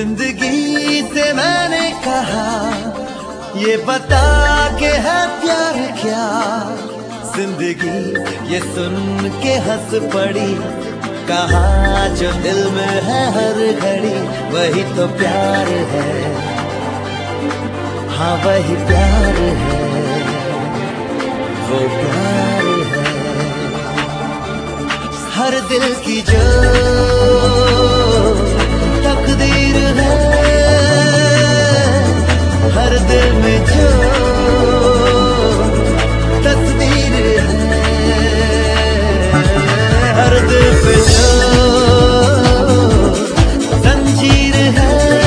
ज़िंदगी से मैंने कहा, ये बता के है प्यार क्या? ज़िंदगी ये सुन के हंस पड़ी, कहा जो दिल में है हर घड़ी, वही तो प्यार है। हाँ वही प्यार है। वो प्यार है। हर दिल की जो जंजीर है।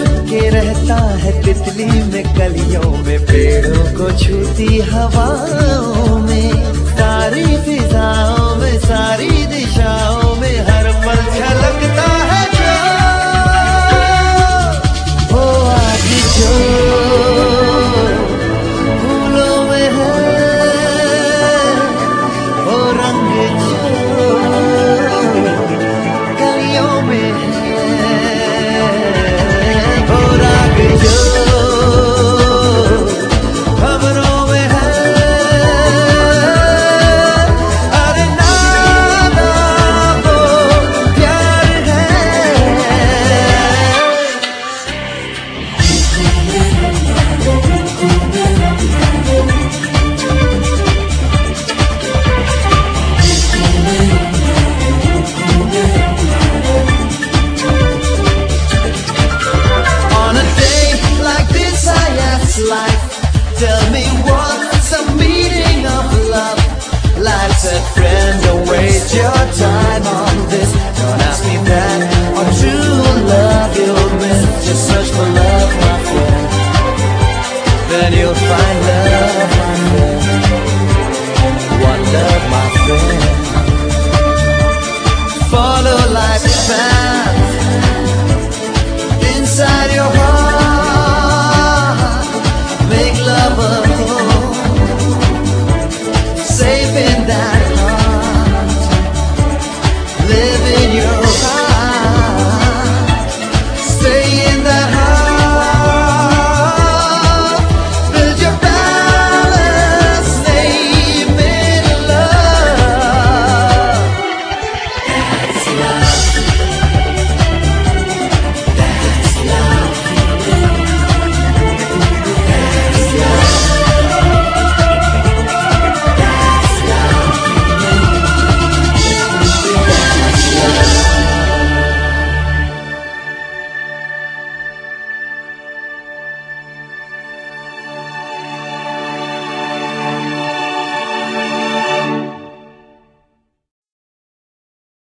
छुपके रहता है तितली में कलियों में, पेड़ों को छूती हवाओं में सारी फिजाओं में सारी your time.